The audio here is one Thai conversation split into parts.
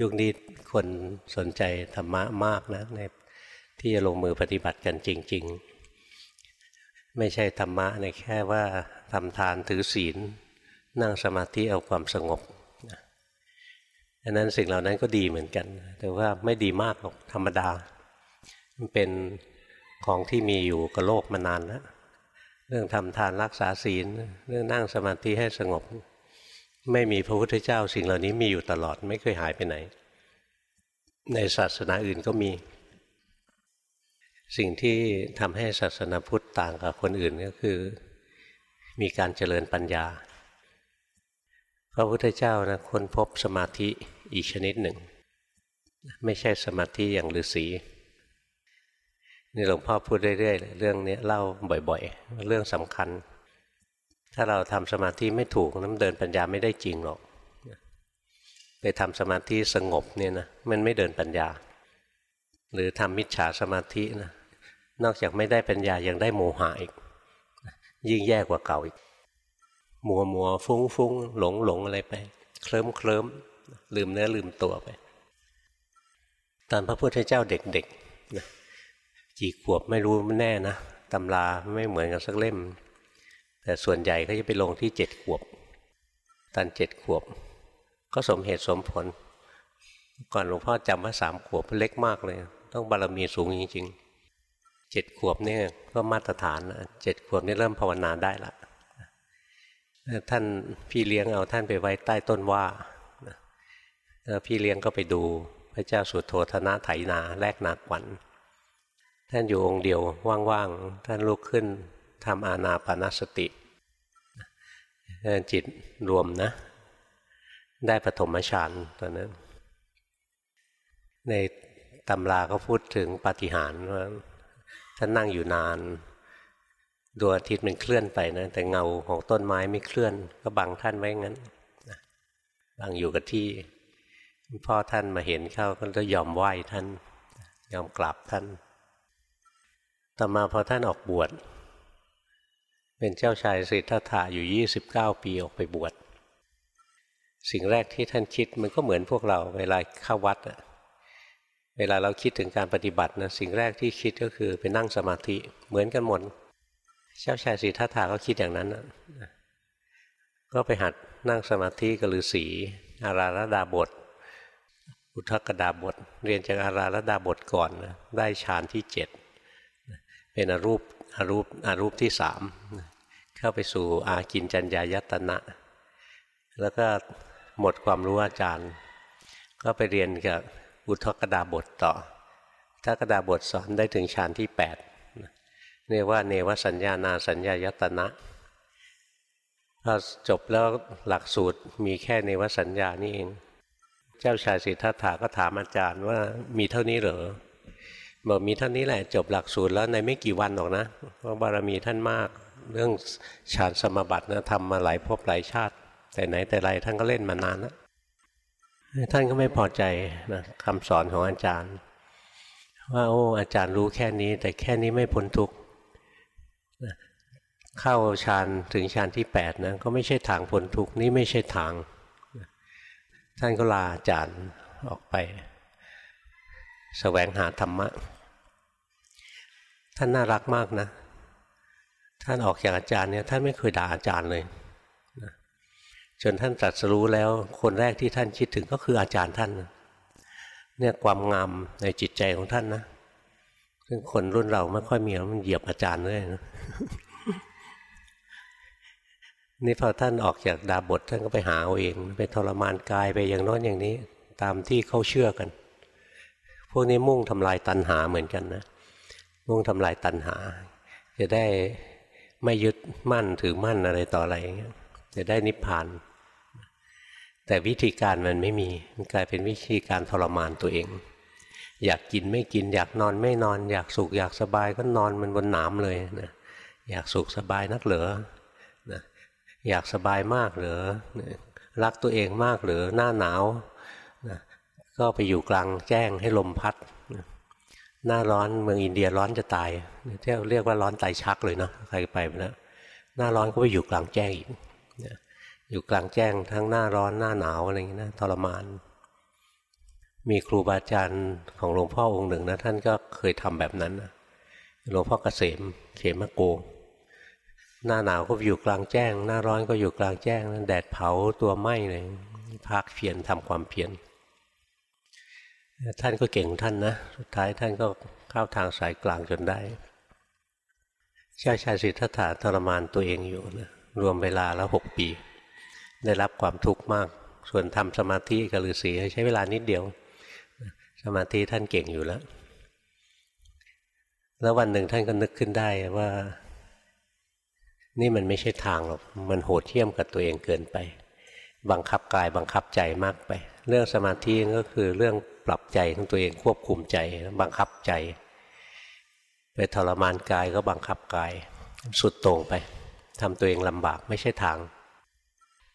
ยุคนี้คนสนใจธรรมะมากนะในที่จะลงมือปฏิบัติกันจริง ๆ ไม่ใช่ธรรมะในแค่ว่าทำทานถือศีล นั่งสมาธิเอาความสงบอันนั้นสิ่งเหล่านั้นก็ดีเหมือนกัน แต่ว่าไม่ดีมากหรอกธรรมดา มันเป็นของที่มีอยู่กับโลกมานานแล้วเรื่องทำทานรักษาศีล เรื่องนั่งสมาธิให้สงบ ไม่มีพระพุทธเจ้าสิ่งเหล่านี้มีอยู่ตลอดไม่เคยหายไปไหน ในศาสนาอื่นก็มี สิ่งที่ทำให้ศาสนาพุทธต่างกับคนอื่นก็คือ มีการเจริญปัญญา พระพุทธเจ้านะค้นพบสมาธิอีกชนิดหนึ่ง ไม่ใช่สมาธิอย่างฤาษีนี่หลวงพ่อพูดเรื่อยๆเรื่องนี้เล่าบ่อยๆ เรื่องสำคัญ ถ้าเราทำสมาธิไม่ถูกน้ำเดินปัญญาไม่ได้จริงหรอกไปทำสมาธิสงบเนี่ยนะมันไม่เดินปัญญา หรือทำมิจฉาสมาธินะนอกจากไม่ได้ปัญญายังได้โมหะอีก ยิ่งแย่กว่าเก่าอีก มัวมัวฟุ้งฟุ้งหลงหลงอะไรไป เคลิ้มเคลิ้มลืมเนื้อลืมตัวไปตอนพระพุทธเจ้าเด็กๆกี่ขวบไม่รู้แน่นะตำราไม่เหมือนกันสักเล่ม แต่ส่วนใหญ่ก็จะไปลงที่เจ็ดขวบ ตอนเจ็ดขวบ ก็สมเหตุสมผล ก่อนหลวงพ่อจำว่าสามขวบเล็กมากเลย ต้องบารมีสูงจริงๆเจ็ดขวบเนี่ยก็มาตรฐานเจ็ดขวบนี่เริ่มภาวนาได้ละท่านพี่เลี้ยงเอาท่านไปไว้ใต้ต้นว่าแล้วพี่เลี้ยงก็ไปดูพระเจ้าสุโธธนะไถนาแลกนาขวัญท่านอยู่องค์เดียวว่างๆท่านลุกขึ้น ทำอาณาปานสติจิตรวมนะ ได้ปฐมฌานตอนนั้น ในตำราก็พูดถึงปฏิหารว่าท่านนั่งอยู่นานดวงอาทิตย์มันเคลื่อนไปนะ แต่เงาของต้นไม้ไม่เคลื่อน ก็บังท่านไว้งั้นบังอยู่กับที่ พ่อท่านมาเห็นเข้าก็ยอมไหว้ท่าน ยอมกราบท่าน ต่อมาพอท่านออกบวช เป็นเจ้าชายสิทธัตถะอยู่ 29 ปีออกไปบวช สิ่งแรกที่ท่านคิดมันก็เหมือนพวกเราเวลาเข้าวัดเวลาเราคิดถึงการปฏิบัตินะสิ่งแรกที่คิดก็คือไปนั่งสมาธิเหมือนกันหมด เจ้าชายสิทธัตถะก็คิดอย่างนั้นก็ไปหัดนั่งสมาธิกับฤาษีอาราลดาบท อุทกดาบท เรียนจากอาราลดาบทก่อนนะได้ฌานที่เจ็ดเป็นอรูป อรูปอรูปที่สามเข้าไปสู่อากินจัญญายตนะ แล้วก็หมดความรู้อาจารย์ ก็ไปเรียนกับอุทกดาบทต่อถ้ากดาบทสอนได้ถึงฌานที่แปดเรียกว่าเนวสัญญานาสัญญายตนะพอจบแล้วหลักสูตรมีแค่เนวสัญญานี่เอง เจ้าชายสิทธัตถะก็ถามอาจารย์ว่ามีเท่านี้เหรอ บอกมีเท่านี้แหละจบหลักสูตรแล้วในไม่กี่วันหรอกนะเพราะบารมีท่านมาก เรื่องฌานสมบัตินะทำมาหลายภพหลายชาติ แต่ไหนแต่ไรท่านก็เล่นมานานแล้วท่านก็ไม่พอใจนะคำสอนของอาจารย์ ว่าโอ้อาจารย์รู้แค่นี้ แต่แค่นี้ไม่พ้นทุกข์เข้าฌานถึงฌานที่แปดนะก็ไม่ใช่ทางพ้นทุกข์นี่ไม่ใช่ทาง ท่านก็ลาอาจารย์ออกไป แสวงหาธรรมะ ท่านน่ารักมากนะ ท่านออกจากอาจารย์เนี่ยท่านไม่เคยด่าอาจารย์เลยนะจนท่านตรัสรู้แล้วคนแรกที่ท่านคิดถึงก็คืออาจารย์ท่านเนี่ยความงามในจิตใจของท่านนะซึ่งคนรุ่นเราไม่ค่อยมีมันเหยียบอาจารย์เลยนะนี่พอท่านออกจากดาบทท่านก็ไปหาเอาเอง ไปทรมานกายไปอย่างน้นอย่างนี้ ตามที่เขาเชื่อกัน พวกนี้มุ่งทำลายตัณหาเหมือนกันนะ มุ่งทำลายตัณหา จะได้ไม่ยึดมั่นถือมั่นอะไรต่ออะไรเงี้ยจะได้นิพพาน แต่วิธีการมันไม่มีมันกลายเป็นวิธีการทรมานตัวเอง อยากกินไม่กิน อยากนอนไม่นอน อยากสุขอยากสบายก็นอนมันบนหนามเลยนะอยากสุขสบายนักเหลือนะอยากสบายมากเหรอรักตัวเองมากเหรือหน้าหนาว ก็ไปอยู่กลางแจ้งให้ลมพัด หน้าร้อนเมืองอินเดียร้อนจะตายที่เรียกว่าร้อนตายชักเลยเนาะใครไปไปแล้วหน้าร้อนก็ไปอยู่กลางแจ้งอีกอยู่กลางแจ้งทั้งหน้าร้อนหน้าหนาวอะไรอย่างนี้นะทรมาน มีครูบาอาจารย์ของหลวงพ่อองค์หนึ่งนะ ท่านก็เคยทำแบบนั้นหลวงพ่อเกษมเขมโก หน้าหนาวก็อยู่กลางแจ้ง หน้าร้อนก็อยู่กลางแจ้งแดดเผาตัวไหม้เลยพักเพียรทำความเพียร ท่านก็เก่งท่านนะ สุดท้ายท่านก็เข้าทางสายกลางจนได้ชาชายสิทธัตถะทรมานตัวเองอยู่นะรวมเวลาแล้วหกปี ได้รับความทุกข์มาก ส่วนทำสมาธิกับฤาษีใช้เวลานิดเดียว สมาธิท่านเก่งอยู่แล้ว แล้ววันหนึ่งท่านก็นึกขึ้นได้ว่า นี่มันไม่ใช่ทางหรอกมันโหดเที่ยมกับตัวเองเกินไป บังคับกายบังคับใจมากไป เรื่องสมาธิก็คือเรื่อง ปรับใจของตัวเองควบคุมใจ บังคับใจ ไปทรมานกายก็บังคับกาย สุดโต่งไปทำตัวเองลำบากไม่ใช่ทาง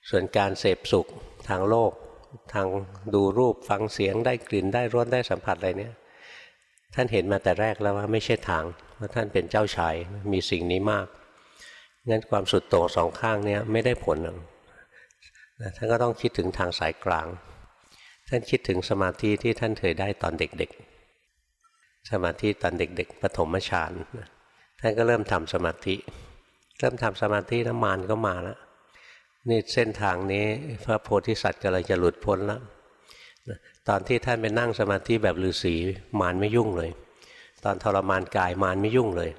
ส่วนการเสพสุขทางโลก ทางดูรูปฟังเสียงได้กลิ่นได้รสได้สัมผัสอะไรเนี่ยท่านเห็นมาแต่แรกแล้วว่าไม่ใช่ทางเพราะท่านเป็นเจ้าชายมีสิ่งนี้มากงั้นความสุดโต่งสองข้างเนี่ยไม่ได้ผลท่านก็ต้องคิดถึงทางสายกลาง ท่านคิดถึงสมาธิที่ท่านเคยได้ตอนเด็กๆ สมาธิตอนเด็กๆปฐมฌานท่านก็เริ่มทำสมาธิ เริ่มทำสมาธิน้ำมานก็มาแล้วนี่เส้นทางนี้พระโพธิสัตว์กำลังจะหลุดพ้นแล้วตอนที่ท่านไปนั่งสมาธิแบบฤาษีมารไม่ยุ่งเลย ตอนทรมานกายมารไม่ยุ่งเลย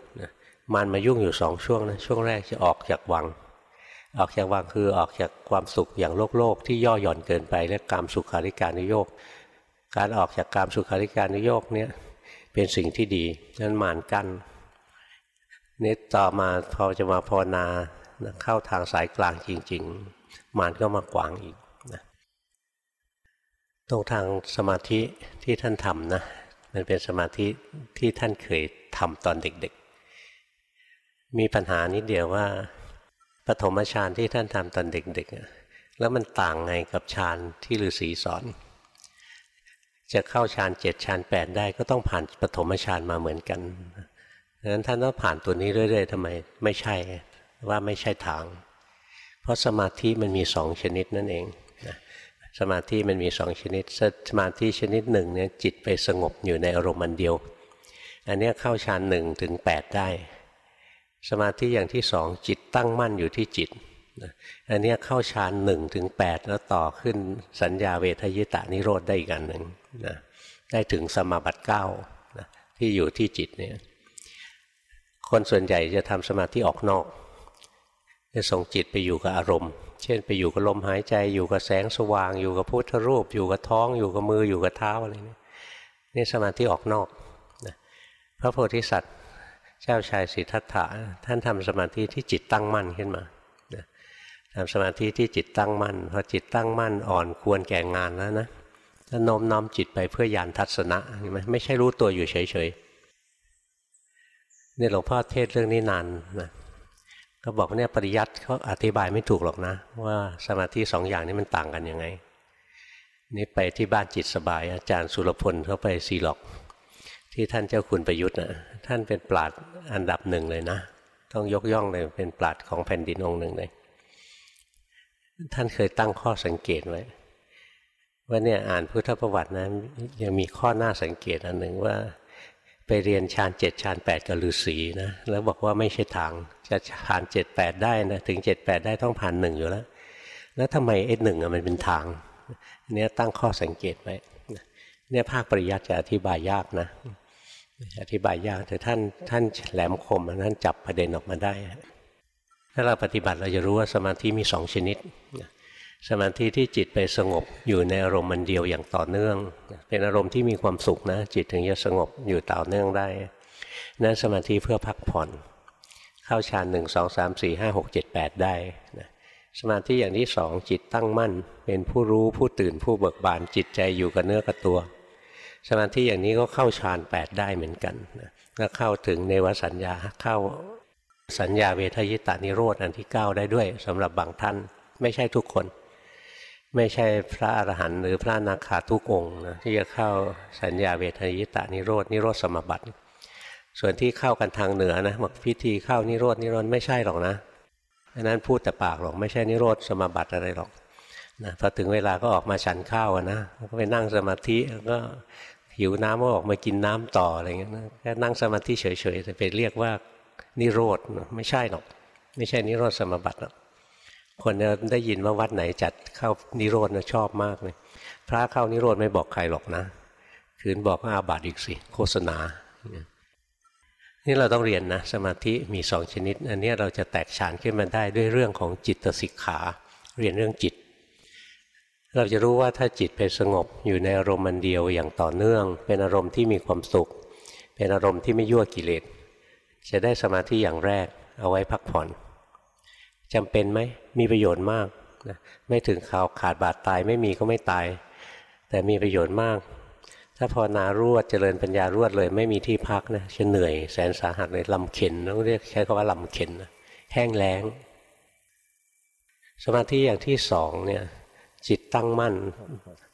มารมายุ่งอยู่สองช่วงนะช่วงแรกจะออกจากวัง ออกจากวังคือออกจากความสุขอย่างโลกโลกที่ย่อหย่อนเกินไปเรียกกามสุขาริการนุโยกการออกจากกามสุขาริการนุโยกเนี่ยเป็นสิ่งที่ดีนั้นมารกั้นนี่ต่อมาพอจะมาภาวนาเข้าทางสายกลางจริง ๆ มารก็มากวางอีกนะตรงทางสมาธิที่ท่านทำนะมันเป็นสมาธิที่ท่านเคยทำตอนเด็ก ๆ มีปัญหานิดเดียวว่า ปฐมฌานที่ท่านทำตอนเด็กๆ แล้วมันต่างไงกับฌานที่ฤาษีสอน จะเข้าฌานเจ็ดฌานแปดได้ก็ต้องผ่านปฐมฌานมาเหมือนกันดังนั้นท่านต้องผ่านตัวนี้เรื่อยๆทำไมไม่ใช่ว่าไม่ใช่ทาง เพราะสมาธิมันมีสองชนิดนั่นเองสมาธิมันมีสองชนิด สมาธิชนิดหนึ่งเนี่ยจิตไปสงบอยู่ในอารมณ์อันเดียว อันนี้เข้าฌานหนึ่งถึงแปดได้ สมาธิอย่างที่สองจิตตั้งมั่นอยู่ที่จิตอันนี้เข้าฌานหนึ่งถึงแปดแล้วต่อขึ้นสัญญาเวทยิตานิโรธได้อีกอันหนึ่งนะได้ถึงสมาบัติเก้านะที่อยู่ที่จิตเนี่ยคนส่วนใหญ่จะทำสมาธิออกนอกจะส่งจิตไปอยู่กับอารมณ์ เช่นไปอยู่กับลมหายใจอยู่กับแสงสว่าง อยู่กับพุทธรูป อยู่กับท้องอยู่กับมืออยู่กับเท้าอะไรนี่นี่สมาธิออกนอกนะพระโพธิสัตว์ เจ้าชายสิทธัตถะท่านทำสมาธิที่จิตตั้งมั่นขึ้นมาทำสมาธิที่จิตตั้งมั่นพอจิตตั้งมั่นอ่อนควรแก่งานแล้วนะถ้าโน้มน้อมจิตไปเพื่อยานทัศนะไหมไม่ใช่รู้ตัวอยู่เฉยๆนี่หลวงพ่อเทศเรื่องนี้นานนะก็บอกเนี่ยปริยัติเขาอธิบายไม่ถูกหรอกนะ ว่าสมาธิสองอย่างนี้มันต่างกันยังไง นี่ไปที่บ้านจิตสบาย อาจารย์สุรพลเขาไปซีล็อก ที่ท่านเจ้าคุณประยุทธ์นะท่านเป็นปราดอันดับหนึ่งเลยนะ ต้องยกย่องเลยเป็นปราดของแผ่นดินองค์หนึ่งเลย ท่านเคยตั้งข้อสังเกตไว้ว่าเนี่ยอ่านพุทธประวัตินะยังมีข้อหน้าสังเกตอันหนึ่งว่าไปเรียนฌานเจ็ดฌานแปดกับฤาษีนะแล้วบอกว่าไม่ใช่ทางจะผ่านเจ็ดแปดได้นะถึงเจ็ดแปดได้ต้องผ่านหนึ่งอยู่แล้ว แล้วทำไมไอ้หนึ่งมันเป็นทางเนี่ยตั้งข้อสังเกตไว้เนี่ยภาคปริยัติจะอธิบายยากนะ อธิบายยากแต่ท่านท่านแหลมคมท่านจับประเด็นออกมาได้ ถ้าเราปฏิบัติเราจะรู้ว่าสมาธิมีสองชนิด สมาธิที่จิตไปสงบอยู่ในอารมณ์มันเดียวอย่างต่อเนื่อง เป็นอารมณ์ที่มีความสุขนะ จิตถึงจะสงบอยู่ต่อเนื่องได้นั่นสมาธิเพื่อพักผ่อน เข้าฌานหนึ่งสองสามสี่ห้าหกเจ็ดแปดได้นะสมาธิอย่างที่สองจิตตั้งมั่น เป็นผู้รู้ผู้ตื่นผู้เบิกบานจิตใจอยู่กับเนื้อกับตัว สมาธิอย่างนี้ก็เข้าฌานแปดได้เหมือนกันนะก็เข้าถึงเนวสัญญาเข้าสัญญาเวทยิตานิโรธอันที่เก้าได้ด้วยสำหรับบางท่าน ไม่ใช่ทุกคน ไม่ใช่พระอรหันต์หรือพระนาคาทุกองนะที่จะเข้าสัญญาเวทยิตานิโรดนิโรธสมบัติ ส่วนที่เข้ากันทางเหนือนะบอกพิธีเข้านิโรดนิโรธไม่ใช่หรอกนะอันนั้นพูดแต่ปากหรอกไม่ใช่นิโรธสมบัติอะไรหรอกนะพอถึงเวลาก็ออกมาฉันข้าวนะก็ไปนั่งสมาธิก็ หิวน้ำก็ออกมากินน้ำต่ออะไรเงี้ยนะแค่นั่งสมาธิเฉยๆจะไปเรียกว่านิโรธไม่ใช่หรอก ไม่ใช่นิโรธสมบัติหรอกคนได้ยินว่าวัดไหนจัดเข้านิโรธนะชอบมากเลยพระเข้านิโรธไม่บอกใครหรอกนะคืนบอกว่าอาบัติอีกสิโฆษณา นี่เราต้องเรียนนะสมาธิมีสองชนิด อันนี้เราจะแตกฉานขึ้นมาได้ด้วยเรื่องของจิตสิกขา เรียนเรื่องจิต เราจะรู้ว่าถ้าจิตไปสงบอยู่ในอารมณ์มันเดียวอย่างต่อเนื่อง เป็นอารมณ์ที่มีความสุข เป็นอารมณ์ที่ไม่ยั่วกิเลสจะได้สมาธิอย่างแรกเอาไว้พักผ่อนจำเป็นไหมมีประโยชน์มากนะไม่ถึงข่าวขาดบาดตายไม่มีก็ไม่ตาย แต่มีประโยชน์มาก ถ้าภาวนารวดเจริญปัญญารวดเลย ไม่มีที่พักนะจะเหนื่อยแสนสาหัสเลยลำเข็นต้องเรียกใช้คำว่าลำเข็นแห้งแล้ง สมาธิอย่างที่สองเนี่ย จิตตั้งมั่น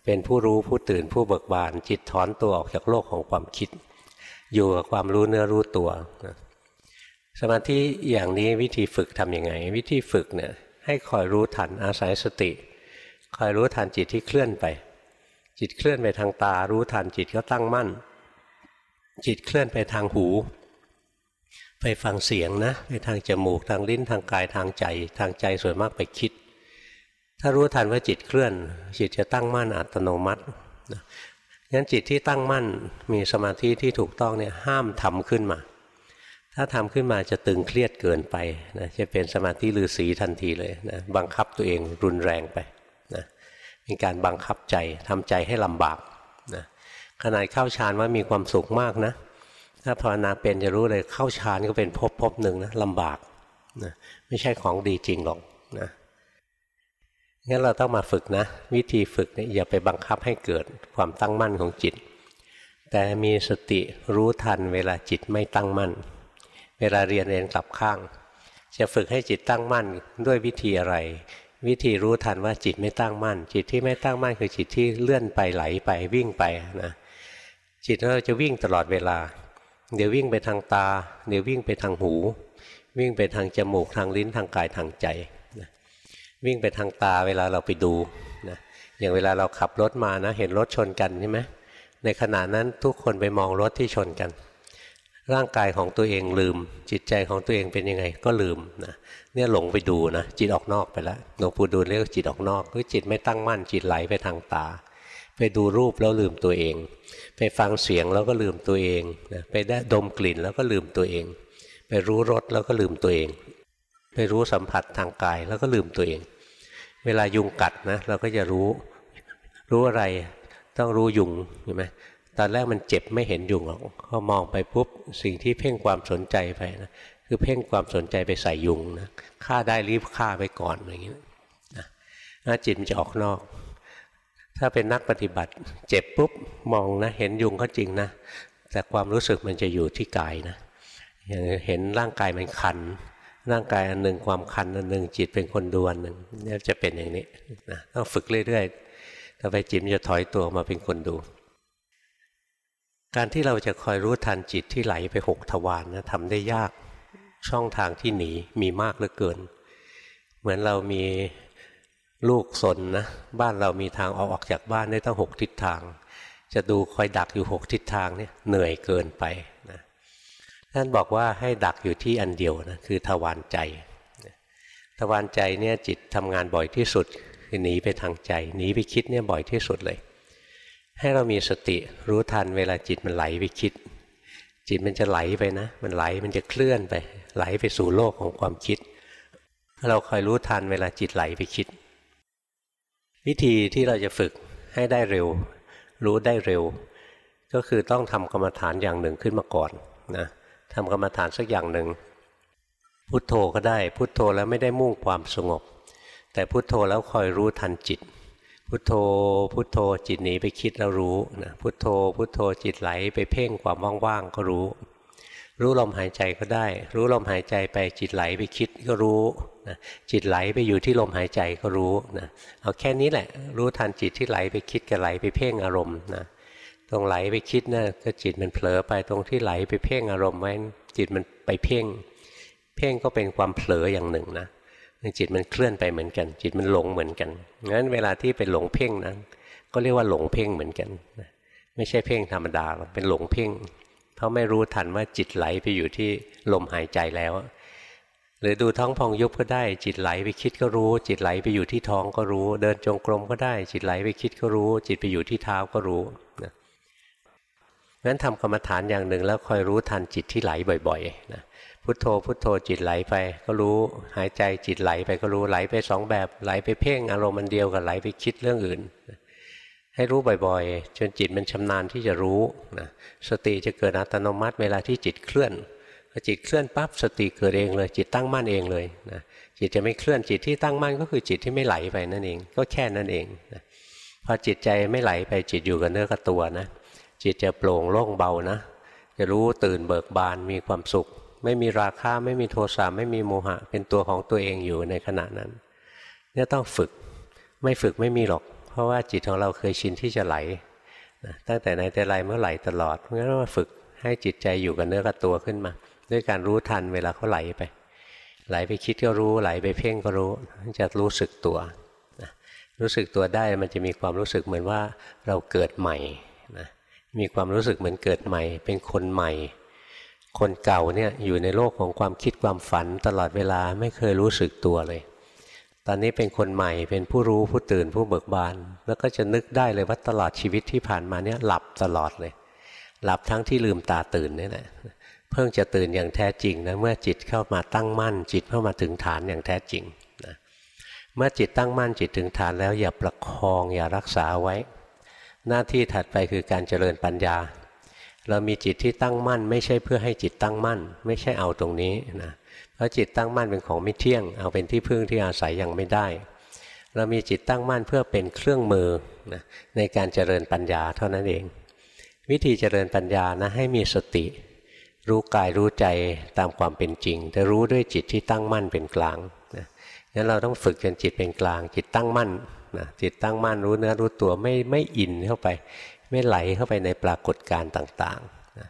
เป็นผู้รู้ผู้ตื่นผู้เบิกบาน จิตถอนตัวออกจากโลกของความคิด อยู่กับความรู้เนื้อรู้ตัวสมาธิอย่างนี้วิธีฝึกทำยังไง วิธีฝึกเนี่ยให้คอยรู้ทันอาศัยสติ คอยรู้ทันจิตที่เคลื่อนไป จิตเคลื่อนไปทางตา รู้ทันจิตก็ตั้งมั่น จิตเคลื่อนไปทางหู ไปฟังเสียงนะ ไปทางจมูกทางลิ้นทางกายทางใจ ทางใจส่วนมากไปคิด ถ้ารู้ทันว่าจิตเคลื่อน จิตจะตั้งมั่นอัตโนมัติงั้นจิตที่ตั้งมั่นมีสมาธิที่ถูกต้องเนี่ยห้ามทำขึ้นมา ถ้าทำขึ้นมาจะตึงเครียดเกินไปนะจะเป็นสมาธิลือสีทันทีเลยนะบังคับตัวเองรุนแรงไปนะเป็นการบังคับใจทำใจให้ลำบากนะขนาดเข้าฌานว่ามีความสุขมากนะถ้าภาวนาเป็นจะรู้เลยเข้าฌานก็เป็นภพภพหนึ่งนะลำบากนะไม่ใช่ของดีจริงหรอกนะ งั้นเราต้องมาฝึกนะ วิธีฝึกเนี่ยอย่าไปบังคับให้เกิดความตั้งมั่นของจิต แต่มีสติรู้ทันเวลาจิตไม่ตั้งมั่น เวลาเรียนเรียนกลับข้าง จะฝึกให้จิตตั้งมั่นด้วยวิธีอะไร วิธีรู้ทันว่าจิตไม่ตั้งมั่น จิตที่ไม่ตั้งมั่นคือจิตที่เลื่อนไปไหลไปวิ่งไปนะจิตเราจะวิ่งตลอดเวลา เดี๋ยววิ่งไปทางตา เดี๋ยววิ่งไปทางหู วิ่งไปทางจมูกทางลิ้นทางกายทางใจ วิ่งไปทางตาเวลาเราไปดูนะอย่างเวลาเราขับรถมานะ เห็นรถชนกันใช่ไหมในขณะนั้นทุกคนไปมองรถที่ชนกัน ร่างกายของตัวเองลืม จิตใจของตัวเองเป็นยังไง ก็ลืมนะเนี่ยหลงไปดูนะจิตออกนอกไปแล้วหลวงปู่ดูลเรียกจิตออกนอกคือจิตไม่ตั้งมั่นจิตไหลไปทางตา ไปดูรูปแล้วลืมตัวเอง ไปฟังเสียงแล้วก็ลืมตัวเองนะไปได้ดมกลิ่นแล้วก็ลืมตัวเอง ไปรู้รสแล้วก็ลืมตัวเอง ไปรู้สัมผัสทางกาย แล้วก็ลืมตัวเอง เวลายุงกัดนะเราก็จะรู้รู้อะไรต้องรู้ยุงใช่ไหมตอนแรกมันเจ็บไม่เห็นยุงหรอกพอมองไปปุ๊บสิ่งที่เพ่งความสนใจไปนะคือเพ่งความสนใจไปใส่ยุงนะฆ่าได้รีบฆ่าไปก่อนอย่างนี้นะจิตมันจะออกนอก ถ้าเป็นนักปฏิบัติ เจ็บปุ๊บมองนะเห็นยุงก็จริงนะแต่ความรู้สึกมันจะอยู่ที่กายนะอย่างเห็นร่างกายมันคัน ร่างกายอันหนึ่งความคันอันหนึ่งจิตเป็นคนดูอันหนึ่งนี่จะเป็นอย่างนี้นะต้องฝึกเรื่อยๆต่อไปจิตจะถอยตัวมาเป็นคนดู การที่เราจะคอยรู้ทันจิตที่ไหลไปหกทวารนนะทำได้ยากช่องทางที่หนีมีมากเหลือเกิน เหมือนเรามีลูกสนนะบ้านเรามีทางออกออกจากบ้านได้ตั้งหกทิศทาง จะดูคอยดักอยู่หกทิศทางเนี่ยเหนื่อยเกินไป ท่านบอกว่าให้ดักอยู่ที่อันเดียวนะคือทวารใจ ทวารใจเนี่ยจิตทำงานบ่อยที่สุดคือหนีไปทางใจหนีไปคิดเนี่ยบ่อยที่สุดเลย ให้เรามีสติรู้ทันเวลาจิตมันไหลไปคิด จิตมันจะไหลไปนะ มันไหลมันจะเคลื่อนไป ไหลไปสู่โลกของความคิด เราคอยรู้ทันเวลาจิตไหลไปคิด วิธีที่เราจะฝึกให้ได้เร็ว รู้ได้เร็ว ก็คือต้องทำกรรมฐานอย่างหนึ่งขึ้นมาก่อนนะ ทำกรรมฐานสักอย่างหนึ่งพุทโธก็ได้ พุทโธแล้วไม่ได้มุ่งความสงบ แต่พุทโธแล้วคอยรู้ทันจิต พุทโธพุทโธจิตหนีไปคิดแล้วรู้นะพุทโธพุทโธจิตไหลไปเพ่งความว่างๆก็รู้ รู้ลมหายใจก็ได้ รู้ลมหายใจไปจิตไหลไปคิดก็รู้นะจิตไหลไปอยู่ที่ลมหายใจก็รู้นะเอาแค่นี้แหละ รู้ทันจิตที่ไหลไปคิดกับไหลไปเพ่งอารมณ์นะ ตรงไหลไปคิดนะก็จิตมันเผลอไปตรงที่ไหลไปเพ่งอารมณ์ไว้จิตมันไปเพ่ง เพ่งก็เป็นความเผลออย่างหนึ่งนะจิตมันเคลื่อนไปเหมือนกัน จิตมันหลงเหมือนกันงั้นเวลาที่เป็นหลงเพ่งนะก็เรียกว่าหลงเพ่งเหมือนกันไม่ใช่เพ่งธรรมดาเป็นหลงเพ่ง เพราะไม่รู้ทันว่าจิตไหลไปอยู่ที่ลมหายใจแล้ว หรือดูท้องพองยุบก็ได้ จิตไหลไปคิดก็รู้ จิตไหลไปอยู่ที่ท้องก็รู้ เดินจงกรมก็ได้ จิตไหลไปคิดก็รู้ จิตไปอยู่ที่เท้าก็รู้นะ งั้นทำกรรมฐานอย่างหนึ่งแล้วคอยรู้ทันจิตที่ไหลบ่อยๆนะพุทโธพุทโธจิตไหลไป ก็รู้หายใจจิตไหลไปก็รู้ไหลไปสองแบบไหลไปเพ่งอารมณ์มันเดียวกับไหลไปคิดเรื่องอื่น ให้รู้บ่อยๆ จนจิตมันชำนาญที่จะรู้นะสติจะเกิดอัตโนมัติเวลาที่จิตเคลื่อนพอจิตเคลื่อนปั๊บสติเกิดเองเลย จิตตั้งมั่นเองเลยนะจิตจะไม่เคลื่อนจิตที่ตั้งมั่นก็คือจิตที่ไม่ไหลไปนั่นเอง ก็แค่นั้นเองนะพอจิตใจไม่ไหลไปจิตอยู่กับเนื้อกับตัวนะ จิตจะโปร่งโล่งเบานะ จะรู้ตื่นเบิกบานมีความสุข ไม่มีราคะไม่มีโทสะไม่มีโมหะ เป็นตัวของตัวเองอยู่ในขณะนั้นเนี่ยต้องฝึกไม่ฝึกไม่มีหรอก เพราะว่าจิตของเราเคยชินที่จะไหลนะตั้งแต่ในแต่ไรเมื่อไหลตลอดเพราะงั้นเราฝึกให้จิตใจอยู่กับเนื้อกับตัวขึ้นมา ด้วยการรู้ทันเวลาเขาไหลไป ไหลไปคิดก็รู้ไหลไปเพ่งก็รู้จะรู้สึกตัวนะรู้สึกตัวได้มันจะมีความรู้สึกเหมือนว่าเราเกิดใหม่นะ มีความรู้สึกเหมือนเกิดใหม่ เป็นคนใหม่ คนเก่าเนี่ยอยู่ในโลกของความคิดความฝันตลอดเวลาไม่เคยรู้สึกตัวเลย ตอนนี้เป็นคนใหม่เป็นผู้รู้ผู้ตื่นผู้เบิกบาน แล้วก็จะนึกได้เลยว่าตลอดชีวิตที่ผ่านมาเนี่ยหลับตลอดเลย หลับทั้งที่ลืมตาตื่นนี่แหละเพิ่งจะตื่นอย่างแท้จริงนะเมื่อจิตเข้ามาตั้งมั่น จิตเข้ามาถึงฐานอย่างแท้จริงนะเมื่อจิตตั้งมั่นจิตถึงฐานแล้วอย่าประคองอย่ารักษาไว้ หน้าที่ถัดไปคือการเจริญปัญญา เรามีจิตที่ตั้งมั่น ไม่ใช่เพื่อให้จิตตั้งมั่น ไม่ใช่เอาตรงนี้นะเพราะจิตตั้งมั่นเป็นของไม่เที่ยง เอาเป็นที่พึ่งที่อาศัยยังไม่ได้ เรามีจิตตั้งมั่นเพื่อเป็นเครื่องมือนะในการเจริญปัญญาเท่านั้นเอง วิธีเจริญปัญญานะให้มีสติ รู้กายรู้ใจตามความเป็นจริง แต่รู้ด้วยจิตที่ตั้งมั่นเป็นกลางนะงั้นเราต้องฝึกจนจิตเป็นกลาง จิตตั้งมั่น นะจิตตั้งมั่นรู้เนื้อรู้ตัวไม่ไม่อินเข้าไป ไม่ไหลเข้าไปในปรากฏการณ์ต่างๆนะ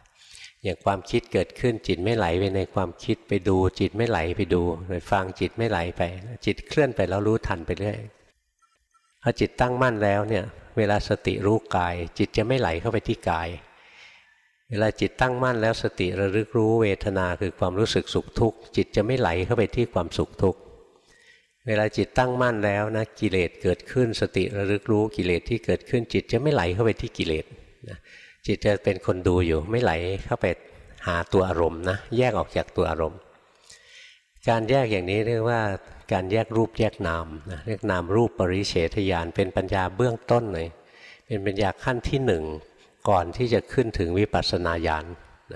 อย่างความคิดเกิดขึ้นจิตไม่ไหลไปในความคิดไปดู จิตไม่ไหลไปดูไปฟังจิตไม่ไหลไป จิตเคลื่อนไปแล้วรู้ทันไปเรื่อยพอจิตตั้งมั่นแล้วเนี่ยเวลาสติรู้กาย จิตจะไม่ไหลเข้าไปที่กาย เวลาจิตตั้งมั่นแล้วสติระลึกรู้เวทนาคือความรู้สึกสุขทุกข์จิตจะไม่ไหลเข้าไปที่ความสุขทุกข์ เวลาจิตตั้งมั่นแล้วนะกิเลสเกิดขึ้นสติระลึกรู้กิเลสที่เกิดขึ้นจิตจะไม่ไหลเข้าไปที่กิเลสนะจิตจะเป็นคนดูอยู่ไม่ไหลเข้าไปหาตัวอารมณ์นะแยกออกจากตัวอารมณ์ การแยกอย่างนี้เรียกว่าการแยกรูปแยกนามนะเรียกนามรูปปริเฉทญาณเป็นปัญญาเบื้องต้นเลยเป็นปัญญาขั้นที่หนึ่งก่อนที่จะขึ้นถึงวิปัสสนาญาณ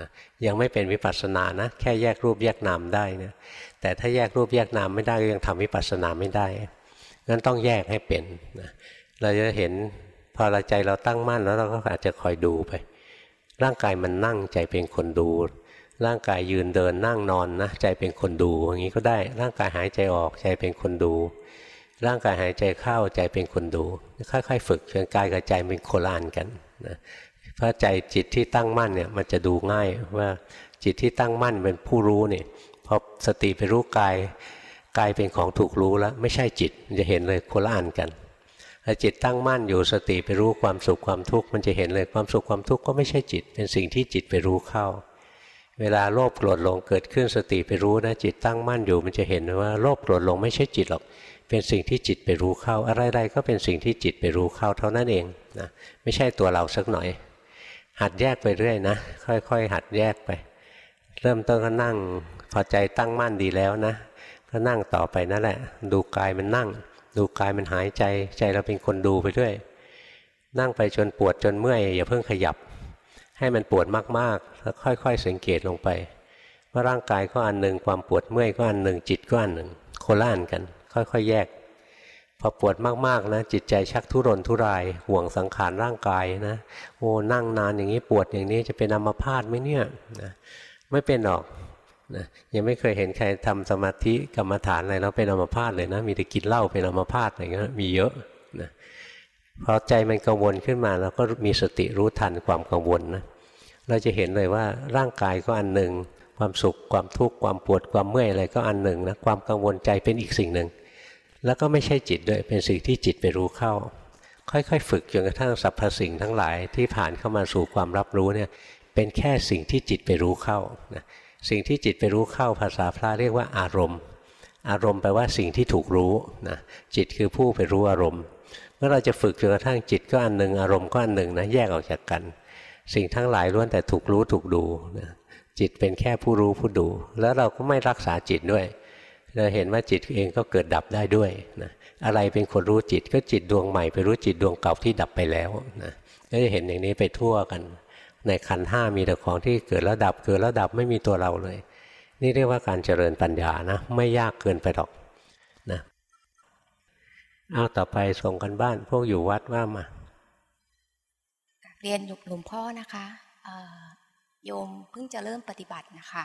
นะยังไม่เป็นวิปัสสนานะแค่แยกรูปแยกนามได้นะแต่ถ้าแยกรูปแยกนามไม่ได้ก็ยังทำวิปัสสนาไม่ได้งั้นต้องแยกให้เป็นนะเราจะเห็นพอเราใจเราตั้งมั่นแล้วเราก็อาจจะคอยดูไป ร่างกายมันนั่งใจเป็นคนดู ร่างกายยืนเดินนั่งนอนนะใจเป็นคนดูอย่างนี้ก็ได้ ร่างกายหายใจออกใจเป็นคนดู ร่างกายหายใจเข้าใจเป็นคนดู ค่อยๆ ฝึกจนกายกับใจเป็นโคลานกันนะ เพราะใจจิตที่ตั้งมั่นเนี่ยมันจะดูง่ายว่าจิตที่ตั้งมั่นเป็นผู้รู้เนี่ยพอสติไปรู้กายกายเป็นของถูกรู้แล้ว ไม่ใช่จิตจะเห็นเลยโคละอันกันถ้าจิตตั้งมั่นอยู่สติไปรู้ความสุขความทุกข์มันจะเห็นเลยความสุขความทุกข์ก็ไม่ใช่จิต เป็นสิ่งที่จิตไปรู้เข้า เวลาโลภโกรธหลงเกิดขึ้นสติไปรู้นะจิตตั้งมั่นอยู่มันจะเห็นว่าโลภโกรธหลงไม่ใช่จิตหรอกเป็นสิ่งที่จิตไปรู้เข้า อะไรๆก็เป็นสิ่งที่จิตไปรู้เข้าเท่านั้นเองนะไม่ใช่ตัวเราสักหน่อย หัดแยกไปเรื่อยนะ ค่อยๆ หัดแยกไป เริ่มต้นก็นั่งพอใจตั้งมั่นดีแล้วนะ ก็นั่งต่อไปนั่นแหละ ดูกายมันนั่ง ดูกายมันหายใจ ใจเราเป็นคนดูไปด้วย นั่งไปจนปวดจนเมื่อยอย่าเพิ่งขยับ ให้มันปวดมากๆ แล้วค่อย ๆ สังเกตลงไป ว่าร่างกายก็อันหนึ่งความปวดเมื่อยก็อันหนึ่งจิตก็อันหนึ่งโคล่านกัน ค่อยๆ แยก พอปวดมากๆนะจิตใจชักทุรนทุราย ห่วงสังขารร่างกายนะโอ้นั่งนานอย่างนี้ปวดอย่างนี้จะเป็นอัมพาตไหมเนี่ยนะไม่เป็นหรอกนะยังไม่เคยเห็นใครทำสมาธิกรรมฐานอะไรแล้วเป็นอัมพาตเลยนะ มีแต่กินเหล้าเป็นอัมพาตอะไรเงี้ยมีเยอะนะพอใจมันกังวลขึ้นมาเราก็มีสติรู้ทันความกังวลนะเราจะเห็นเลยว่าร่างกายก็อันหนึ่งความสุขความทุกข์ความปวดความเมื่อยอะไรก็อันหนึ่งนะความกังวลใจเป็นอีกสิ่งหนึ่ง แล้วก็ไม่ใช่จิตด้วยเป็นสิ่งที่จิตไปรู้เข้า ค่อยๆ ฝึกจนกระทั่งสรรพสิ่งทั้งหลายที่ผ่านเข้ามาสู่ความรับรู้เนี่ยเป็นแค่สิ่งที่จิตไปรู้เข้านะสิ่งที่จิตไปรู้เข้าภาษาพระเรียกว่าอารมณ์ อารมณ์แปลว่าสิ่งที่ถูกรู้นะจิตคือผู้ไปรู้อารมณ์ เมื่อเราจะฝึกจนกระทั่งจิตก็อันหนึ่งอารมณ์ก็อันหนึ่งนะแยกออกจากกัน สิ่งทั้งหลายล้วนแต่ถูกรู้ถูกดูนะจิตเป็นแค่ผู้รู้ผู้ดู แล้วเราก็ไม่รักษาจิตด้วย เราเห็นว่าจิตเองก็เกิดดับได้ด้วยนะอะไรเป็นคนรู้จิตก็จิตดวงใหม่ไปรู้จิตดวงเก่าที่ดับไปแล้วนะก็จะเห็นอย่างนี้ไปทั่วกัน ในขันห้ามีแต่ของที่เกิดแล้วดับเกิดแล้วดับไม่มีตัวเราเลย นี่เรียกว่าการเจริญปัญญานะไม่ยากเกินไปหรอกนะเอาต่อไปส่งกันบ้านพวกอยู่วัดว่ามาเรียนหลวงพ่อนะคะโยมเพิ่งจะเริ่มปฏิบัตินะคะ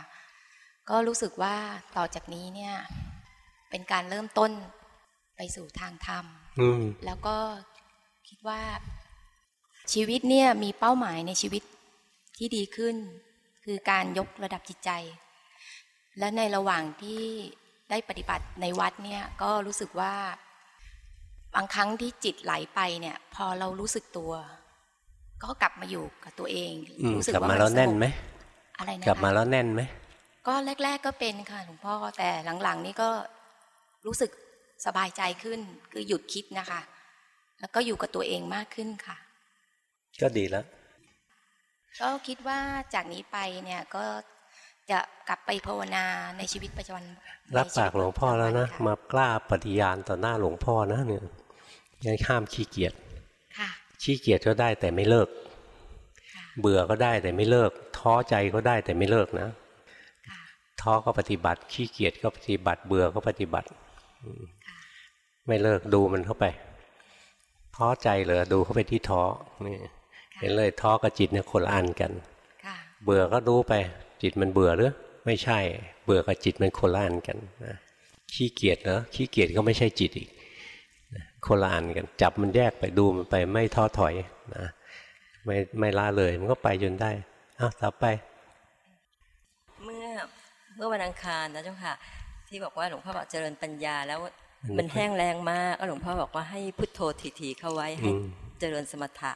ก็รู้สึกว่าต่อจากนี้เนี่ย เป็นการเริ่มต้นไปสู่ทางธรรมแล้วก็คิดว่าชีวิตเนี่ยมีเป้าหมายในชีวิตที่ดีขึ้น คือการยกระดับจิตใจ และในระหว่างที่ได้ปฏิบัติในวัดเนี่ยก็รู้สึกว่า บางครั้งที่จิตไหลไปเนี่ย พอเรารู้สึกตัว ก็กลับมาอยู่กับตัวเอง รู้สึกว่ามาแล้วแน่นไหมอะไรนะกลับมาแล้วแน่นไหม ก็แรก ๆก็เป็นค่ะหลวงพ่อแต่หลังๆ นี่ก็รู้สึกสบายใจขึ้น คือหยุดคิดนะคะ แล้วก็อยู่กับตัวเองมากขึ้นค่ะ ก็ดีแล้ว ก็คิดว่าจากนี้ไปเนี่ยก็จะกลับไปภาวนาในชีวิตประจำวัน รับปากหลวงพ่อแล้วนะ มากล้าปฏิญาณต่อหน้าหลวงพ่อนะเนี่ยยังห้ามขี้เกียจขี้เกียจก็ได้แต่ไม่เลิก เบื่อก็ได้แต่ไม่เลิก ท้อใจก็ได้แต่ไม่เลิกนะ ท้อก็ปฏิบัติ ขี้เกียจก็ปฏิบัติ เบื่อก็ปฏิบัติ ไม่เลิกดูมันเข้าไปท้อใจเหรอดูเข้าไปที่ท้อนี่เห็นเลยท้อกับจิตเนี่ยคนละอันกันเบื่อก็ดูไป จิตมันเบื่อหรือไม่ใช่ เบื่อกับจิตมันคนละอันกันนะขี้เกียจเนอะขี้เกียจก็ไม่ใช่จิตอีกคนละอันกัน จับมันแยกไปดูมันไปไม่ท้อถอยนะไม่ไม่ละเลยมันก็ไปจนได้อ้าวต่อไปเมื่อเมื่อวันอังคารนะเจ้าค่ะ ที่บอกว่าหลวงพ่อบอกเจริญปัญญา แล้วมันแห้งแรงมากก็หลวงพ่อบอกว่าให้พุทโธทีๆเข้าไว้ให้เจริญสมถะ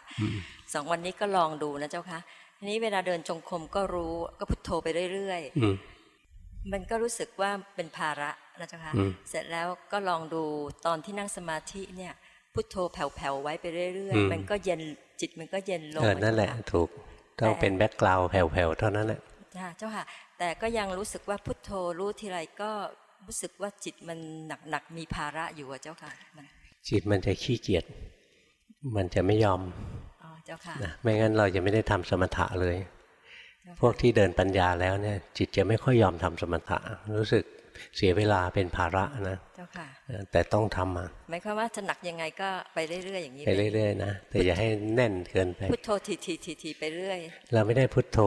สองวันนี้ก็ลองดูนะเจ้าค่ะทีนี้เวลาเดินจงกรมก็รู้ก็พุทโธไปเรื่อยๆมันก็รู้สึกว่าเป็นภาระนะเจ้าค่ะเสร็จแล้วก็ลองดูตอนที่นั่งสมาธิเนี่ยพุทโธแผ่วๆไว้ไปเรื่อยๆ มันก็เย็นจิตมันก็เย็นลงนั่นแหละถูกต้องเป็นแบ็กกราวด์แผ่วๆเท่านั้นแหละเจ้าค่ะ แต่ก็ยังรู้สึกว่าพุทโธรู้ทีไรก็รู้สึกว่าจิตมันหนักๆมีภาระอยู่อะเจ้าค่ะมันจิตมันจะขี้เกียจมันจะไม่ยอมอ๋อเจ้าค่ะนะไม่งั้นเราจะไม่ได้ทำสมถะเลย พวกที่เดินปัญญาแล้วเนี่ย จิตจะไม่ค่อยยอมทำสมถะ รู้สึก เสียเวลาเป็นภาระนะเจ้าค่ะแต่ต้องทำอะหมายความว่าจะหนักยังไงก็ไปเรื่อยๆอย่างนี้ไปเรื่อยๆนะแต่อย่าให้แน่นเกินไปพุทโธถี่ถี่ถี่ถี่ไปเรื่อย เราไม่ได้พุทโธ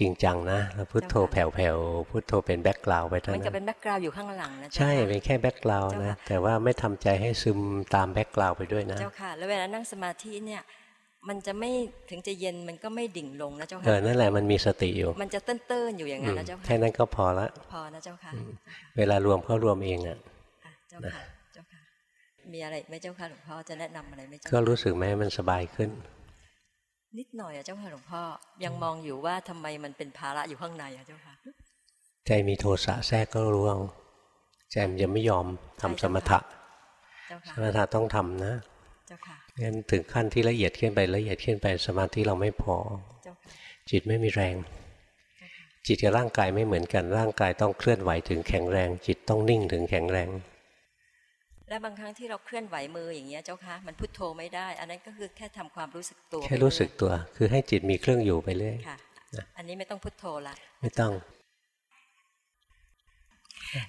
จริงจังนะเราพุทโธแผ่วๆพุทโธเป็น background ไปเท่านั้นมันจะเป็น background อยู่ข้างหลังนะใช่เป็นแค่ background นะแต่ว่าไม่ทำใจให้ซึมตาม background ไปด้วยนะเจ้าค่ะ แล้วเวลานั่งสมาธิเนี่ย มันจะไม่ถึงจะเย็นมันก็ไม่ดิ่งลงนะเจ้าค่ะเออนั่นแหละมันมีสติอยู่ มันจะเต้นๆอยู่อย่างนั้นนะเจ้าค่ะแค่นั้นก็พอละพอนะเจ้าค่ะ เวลารวมเข้ารวมเองอะเจ้าค่ะเจ้าค่ะ มีอะไรไหมเจ้าค่ะหลวงพ่อจะแนะนำอะไรไหมเจ้าก็รู้สึกไหมมันสบายขึ้น นิดหน่อยอะเจ้าค่ะหลวงพ่อยังมองอยู่ว่าทำไมมันเป็นภาระอยู่ข้างในอะเจ้าค่ะ ใจมีโทสะแทรกก็รู้ว่าใจมันจะไม่ยอมทำสมถะสมถะต้องทำนะ งั้นถึงขั้นที่ละเอียดขึ้นไปละเอียดขึ้นไปสมาธิเราไม่พอ จิตไม่มีแรง จิตกับร่างกายไม่เหมือนกันร่างกายต้องเคลื่อนไหวถึงแข็งแรง จิตต้องนิ่งถึงแข็งแรง และบางครั้งที่เราเคลื่อนไหวมืออย่างเงี้ยเจ้าคะมันพุทโธไม่ได้ อันนั้นก็คือแค่ทำความรู้สึกตัว แค่รู้สึกตัว คือให้จิตมีเครื่องอยู่ไปเรื่อยค่ะอันนี้ไม่ต้องพุทโธละไม่ต้อง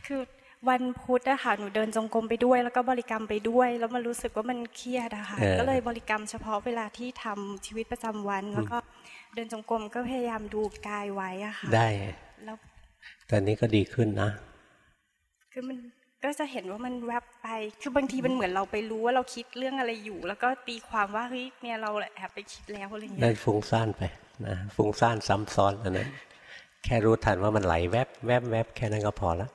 คือ วันพุธอะค่ะหนูเดินจงกรมไปด้วย แล้วก็บริกรรมไปด้วย แล้วมันรู้สึกว่ามันเครียดอะค่ะก็เลยบริกรรมเฉพาะเวลาที่ทำชีวิตประจำวัน แล้วก็เดินจงกรมก็พยายามดูกายไว้อะค่ะได้แล้วตอนนี้ก็ดีขึ้นนะ คือมันก็จะเห็นว่ามันแวบไป คือบางทีมันเหมือนเราไปรู้ว่าเราคิดเรื่องอะไรอยู่ แล้วก็ตีความว่าเฮ้ยเนี่ยเราแอบไปคิดแล้วอะไรเงี้ยได้ฟุ้งซ่านไปนะฟุ้งซ่านซ้ำซ้อนอันนั้นแค่รู้ทันว่ามันไหลแวบแวบแวบแค่นั้นก็พอละ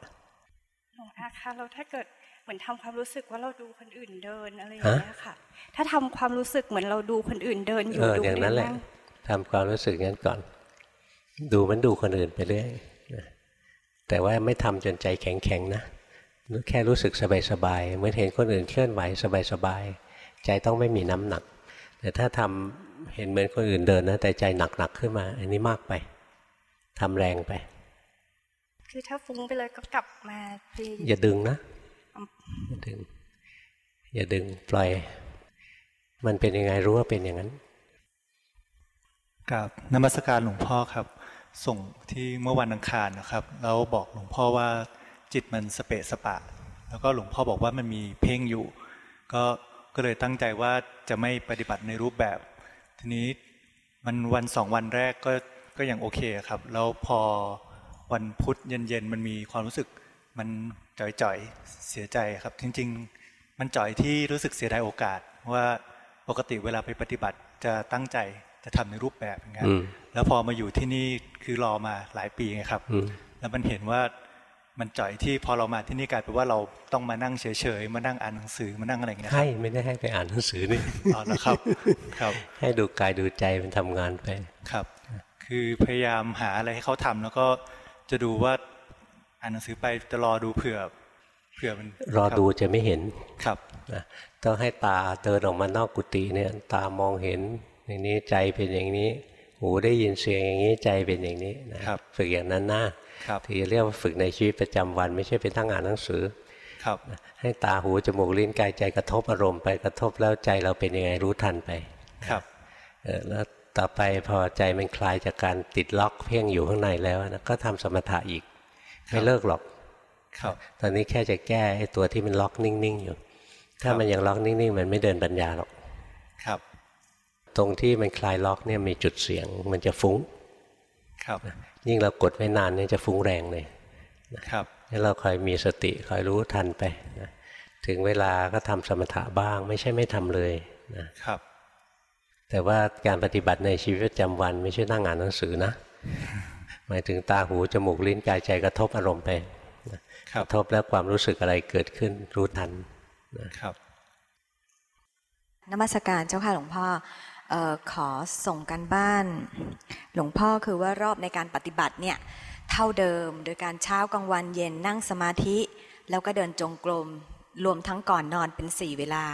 หลวงตาคะเราถ้าเกิดเหมือนทำความรู้สึกว่าเราดูคนอื่นเดินอะไรอย่างเงี้ยค่ะ ถ้าทำความรู้สึกเหมือนเราดูคนอื่นเดินอยู่ดูอย่างนั้นแหละทำความรู้สึกงั้นก่อน ดูมันดูคนอื่นไปเรื่อยแต่ว่าไม่ทำจนใจแข็งๆนะแค่รู้สึกสบายๆเหมือนเห็นคนอื่นเคลื่อนไหวสบายๆใจต้องไม่มีน้ำหนัก แต่ถ้าทำเห็นเหมือนคนอื่นเดินนะแต่ใจหนักๆขึ้นมา อันนี้มากไปทำแรงไป คือถ้าฟุ้งไปเลยก็กลับมาอย่าดึงนะอย่าดึง อย่าดึงปล่อย มันเป็นยังไงรู้ว่าเป็นอย่างนั้นกับนมัสการหลวงพ่อครับ ส่งที่เมื่อวันอังคารนะครับ แล้วบอกหลวงพ่อว่าจิตมันสเปะสปะ แล้วก็หลวงพ่อบอกว่ามันมีเพ่งอยู่ ก็ก็เลยตั้งใจว่าจะไม่ปฏิบัติในรูปแบบ ทีนี้มันวันสองวันแรกก็ก็ยังโอเคครับ แล้วพอ วันพุธเย็นๆมันมีความรู้สึกมันจ่อยๆเสียใจครับ จริง ๆ มันจ่อยที่รู้สึกเสียดายโอกาส ว่าปกติเวลาไปปฏิบัติจะตั้งใจจะทำในรูปแบบอย่างเงี้ยแล้วพอมาอยู่ที่นี่คือรอมาหลายปีไงครับแล้วมันเห็นว่ามันจ่อยที่พอเรามาที่นี่กลายเป็นว่าเราต้องมานั่งเฉยๆมานั่งอ่านหนังสือมานั่งอะไรอย่างเงี้ยให้ไม่ได้ให้ไปอ่านหนังสือนี่อ๋อนะครับ ครับ ให้ดูกายดูใจมันทำงานไปครับ คือพยายามหาอะไรให้เขาทำแล้วก็ จะดูว่าอ่านหนังสือไปจะรอดูเผื่อเผื่อมันรอดูจะไม่เห็นครับต้องให้ตาเดินออกมานอกกุฏิเนี่ยตามองเห็นอย่างนี้ใจเป็นอย่างนี้หูได้ยินเสียงอย่างนี้ใจเป็นอย่างนี้นะครับฝึกอย่างนั้นนะที่จะเรียกว่าฝึกในชีวิตประจำวัน ไม่ใช่ไปทั้งอ่านหนังสือครับ ให้ตาหูจมูกลิ้นกายใจกระทบอารมณ์ไปกระทบแล้วใจเราเป็นยังไงรู้ทันไปครับแล้ว ต่อไปพอใจมันคลายจากการติดล็อกเพ่งอยู่ข้างในแล้วนะก็ทำสมถะอีก ไม่เลิกหรอกครับ ตอนนี้แค่จะแก้ไอ้ตัวที่มันล็อกนิ่งๆอยู่ ถ้ามันยังล็อกนิ่งๆ มันไม่เดินปัญญาหรอกครับ ตรงที่มันคลายล็อกเนี่ยมีจุดเสียงมันจะฟุ้ง ครับ ยิ่งเรากดไว้นานเนี่ยจะฟุ้งแรงเลยครับให้เราคอยมีสติคอยรู้ทันไปนะถึงเวลาก็ทำสมถะบ้าง ไม่ใช่ไม่ทำเลยนะครับ แต่ว่าการปฏิบัติในชีวิตประจำวันไม่ใช่นั่งอ่านหนังสือนะ หมายถึงตาหูจมูกลิ้นกายใจกระทบอารมณ์ไปกระทบแล้วความรู้สึกอะไรเกิดขึ้นรู้ทันครับนมัสการเจ้าค่ะหลวงพ่อออขอส่งกันบ้าน หลวงพ่อคือว่ารอบในการปฏิบัติเนี่ยเท่าเดิม โดยการเช้ากลางวันเย็นนั่งสมาธิ แล้วก็เดินจงกรม รวมทั้งก่อนนอนเป็นสี่เวลา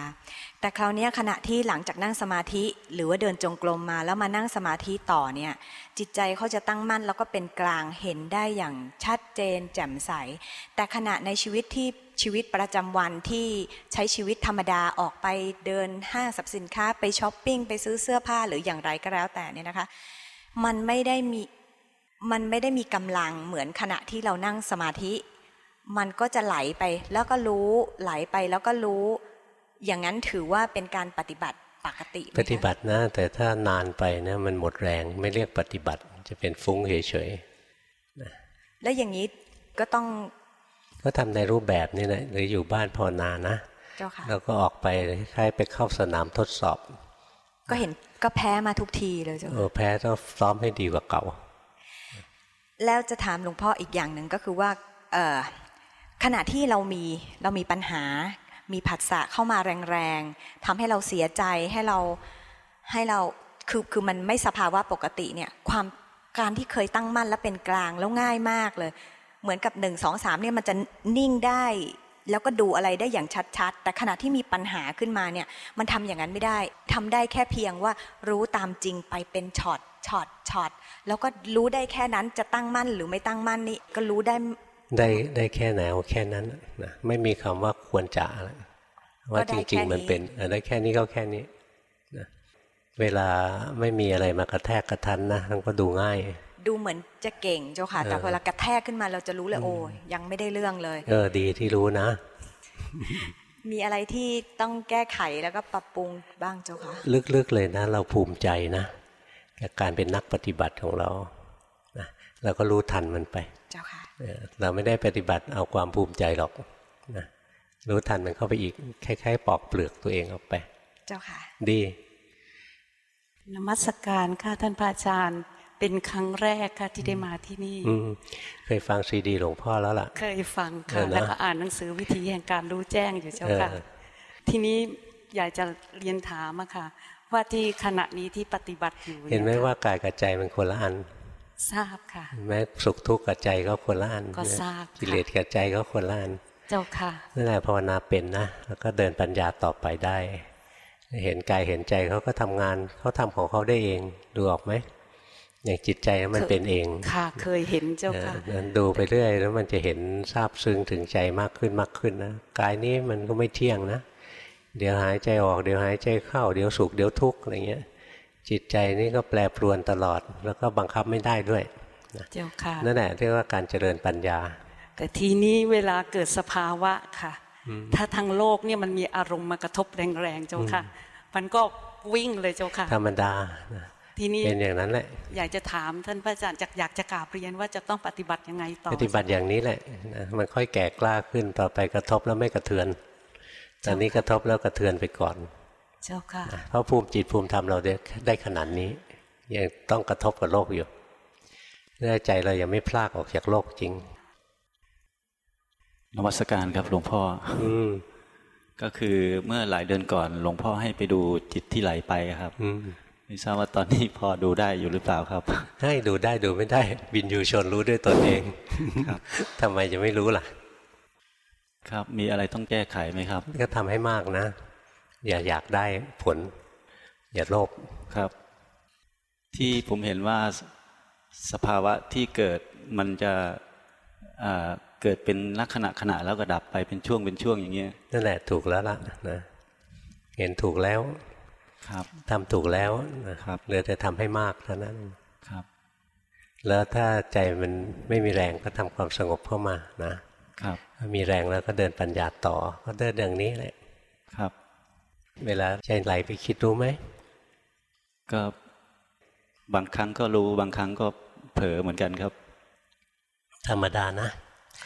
แต่คราวนี้ขณะที่หลังจากนั่งสมาธิ หรือว่าเดินจงกรมมาแล้วมานั่งสมาธิต่อเนี่ย จิตใจเขาจะตั้งมั่นแล้วก็เป็นกลางเห็นได้อย่างชัดเจน แจ่มใส แต่ขณะในชีวิตที่ชีวิตประจำวันที่ใช้ชีวิตธรรมดาออกไปเดินห้างสรรพสินค้าไปช้อปปิ้งไปซื้อเสื้อผ้าหรืออย่างไรก็แล้วแต่เนี่ยนะคะ มันไม่ได้มีมันไม่ได้มีกำลังเหมือนขณะที่เรานั่งสมาธิ มันก็จะไหลไปแล้วก็รู้ไหลไปแล้วก็รู้ อย่างนั้นถือว่าเป็นการปฏิบัติปกติ ปฏิบัตินะ แต่ถ้านานไปนะมันหมดแรงไม่เรียกปฏิบัติจะเป็นฟุ้งเฉยๆแล้วอย่างนี้ก็ต้องก็ทำในรูปแบบนี่แหละหรืออยู่บ้านพอนานะเจ้าค่ะแล้วก็ออกไปคล้ายไปเข้าสนามทดสอบ ก็เห็นก็แพ้มาทุกทีเลยเจ้าเออแพ้ต้องซ้อมให้ดีกว่าเก่า แล้วจะถามหลวงพ่ออีกอย่างหนึ่งก็คือว่า เออ ขณะที่เรามีเรามีปัญหา มีผัสสะเข้ามาแรงๆทำให้เราเสียใจให้เราให้เราคือคือมันไม่สภาวะปกติเนี่ยความการที่เคยตั้งมั่นและเป็นกลางแล้วง่ายมากเลย เหมือนกับหนึ่งสองสามเนี่ยมันจะนิ่งได้แล้วก็ดูอะไรได้อย่างชัดๆ แต่ขณะที่มีปัญหาขึ้นมาเนี่ย มันทำอย่างนั้นไม่ได้ทำได้แค่เพียงว่ารู้ตามจริงไปเป็นช็อตช็อตช็อตแล้วก็รู้ได้แค่นั้นจะตั้งมั่นหรือไม่ตั้งมั่นนี่ก็รู้ได้ ได้ได้แค่ไหนเอาแค่นั้นนะไม่มีคำว่าควรจะว่าจริง ๆ มันเป็นได้แค่นี้ก็แค่นี้นะเวลาไม่มีอะไรมากระแทกกระทันนะมันก็ดูง่าย ดูเหมือนจะเก่งเจ้าค่ะ แต่เวลากระแทกขึ้นมาเราจะรู้เลยโอ้ยังไม่ได้เรื่องเลย เออดีที่รู้นะ มีอะไรที่ต้องแก้ไขแล้วก็ปรับปรุงบ้างเจ้าค่ะลึกๆเลยนะ เราภูมิใจนะกับการเป็นนักปฏิบัติของเรานะเราก็รู้ทันมันไป เจ้าค่ะ เราไม่ได้ปฏิบัติเอาความภูมิใจหรอกนะรู้ทันมันเข้าไปอีกคล้ายๆ ปอกเปลือกตัวเองออกไป เจ้าค่ะ ดีนมัสการค่ะท่านพระอาจารย์เป็นครั้งแรกค่ะที่ได้มาที่นี่เคยฟังซีดีหลวงพ่อแล้วล่ะ เคยฟังค่ะแล้วก็อ่านหนังสือวิธีแห่งการรู้แจ้งอยู่เจ้าค่ะ ทีนี้อยากจะเรียนถามอะค่ะ ว่าที่ขณะนี้ที่ปฏิบัติอยู่ เห็นไหมว่ากายกับใจมันคนละอัน ทราบค่ะ แม้สุขทุกข์กับใจก็คนละอันก็ทราบกิเลสกับใจก็คนละอันเจ้าค่ะนั่นแหละภาวนาเป็นนะแล้วก็เดินปัญญาต่อไปได้ เห็นกายเห็นใจเขาก็ทำงานเขาทำของเขาได้เองดูออกไหมอย่างจิตใจมันเป็นเอง ค่ะเคยเห็นเจ้าค่ะนั้นดูไปเรื่อย แล้วมันจะเห็นซาบซึ้งถึงใจมากขึ้นมากขึ้นนะกายนี้มันก็ไม่เที่ยงนะ เดี๋ยวหายใจออกเดี๋ยวหายใจเข้า เดี๋ยวสุขเดี๋ยวทุกข์อะไรเงี้ย จิตใจนี่ก็แปรปรวนตลอด แล้วก็บังคับไม่ได้ด้วยเจ้าค่ะนั่นแหละเรียกว่าการเจริญปัญญา แต่ทีนี้เวลาเกิดสภาวะค่ะ ถ้าทางโลกเนี่ยมันมีอารมณ์มากระทบแรงๆเจ้าค่ะ มันก็วิ่งเลยเจ้าค่ะ ธรรมดาทีนี้เป็นอย่างนั้นแหละอยากจะถามท่านพระอาจารย์จากอยากจะกราบเรียนว่าจะต้องปฏิบัติยังไงต่อปฏิบัติอย่างนี้แหละนะมันค่อยแก่กล้าขึ้นต่อไปกระทบแล้วไม่กระเทือนตอนนี้กระทบแล้วกระเทือนไปก่อน เจ้าค่ะเพราะภูมิจิตภูมิธรรมเราได้ขนาดนี้ ยังต้องกระทบกับโลกอยู่เนื่อใจเรายังไม่พลากออกจากโลกจริงนวัตการครับหลวงพ่อ อืมก็คือเมื่อหลายเดือนก่อน หลวงพ่อให้ไปดูจิตที่ไหลไปครับ อืมไม่ทราบว่าตอนนี้พอดูได้อยู่หรือเปล่าครับให้ดูได้ดูไม่ได้ บินอยู่ชนรู้ด้วยตนเองครับทำไมจะไม่รู้ล่ะ ครับมีอะไรต้องแก้ไขไหมครับ ก็ทำให้มากนะ อย่าอยากได้ผล อย่าโลภครับ ที่ผมเห็นว่าสสภาวะที่เกิดมันจะอ่าเกิดเป็นลักษณะขณะแล้วก็ดับไปเป็นช่วงเป็นช่วงอย่างเงี้ยนั่นแหละถูกแล้วล่ะนะเห็นถูกแล้วครับทำถูกแล้วนะครับเหลือแต่ทำให้มากเท่านั้นครับ แล้วถ้าใจมันไม่มีแรงก็ทำความสงบเข้ามานะครับถ้ามีแรงแล้วก็เดินปัญญาต่อ ก็เดินอย่างนี้แหละครับ เวลาใจไหลไปคิดรู้ไหมก็บางครั้งก็รู้บางครั้งก็เผลอเหมือนกันครับ ธรรมดานะ